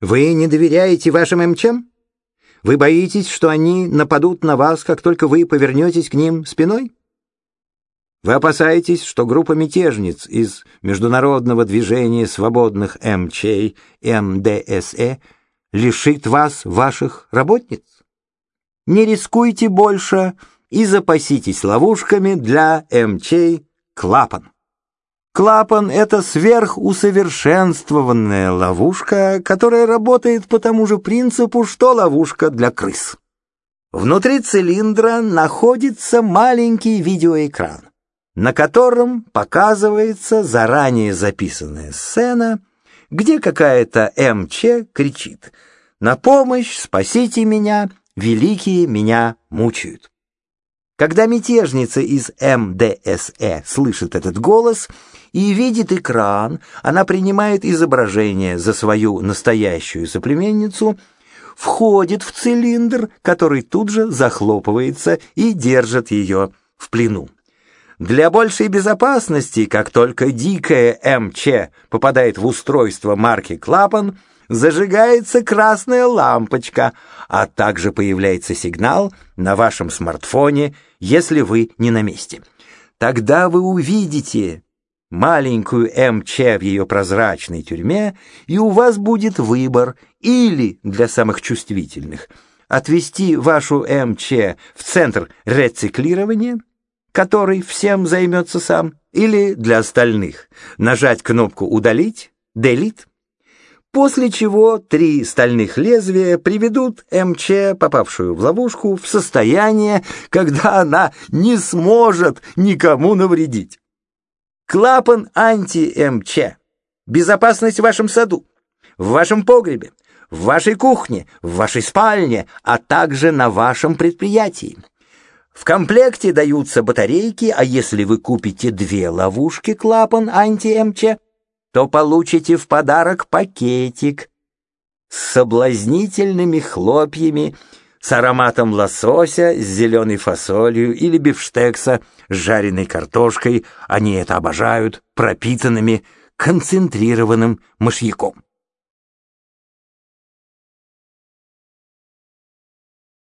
Вы не доверяете вашим МЧМ? Вы боитесь, что они нападут на вас, как только вы повернетесь к ним спиной? Вы опасаетесь, что группа мятежниц из Международного движения свободных МЧ, МДСЭ, лишит вас ваших работниц? Не рискуйте больше и запаситесь ловушками для МЧ «Клапан». Клапан — это сверхусовершенствованная ловушка, которая работает по тому же принципу, что ловушка для крыс. Внутри цилиндра находится маленький видеоэкран, на котором показывается заранее записанная сцена, где какая-то МЧ кричит «На помощь! Спасите меня! Великие меня мучают!» Когда мятежница из МДСЭ слышит этот голос и видит экран, она принимает изображение за свою настоящую соплеменницу, входит в цилиндр, который тут же захлопывается и держит ее в плену. Для большей безопасности, как только дикая МЧ попадает в устройство марки «Клапан», зажигается красная лампочка, а также появляется сигнал на вашем смартфоне, если вы не на месте. Тогда вы увидите маленькую МЧ в ее прозрачной тюрьме, и у вас будет выбор или для самых чувствительных отвести вашу МЧ в центр рециклирования, который всем займется сам, или для остальных нажать кнопку «Удалить», «Делит», после чего три стальных лезвия приведут МЧ, попавшую в ловушку, в состояние, когда она не сможет никому навредить. Клапан анти-МЧ. Безопасность в вашем саду, в вашем погребе, в вашей кухне, в вашей спальне, а также на вашем предприятии. В комплекте даются батарейки, а если вы купите две ловушки клапан анти-МЧ, то получите в подарок пакетик с соблазнительными хлопьями, с ароматом лосося, с зеленой фасолью или бифштекса с жареной картошкой, они это обожают, пропитанными концентрированным мышьяком.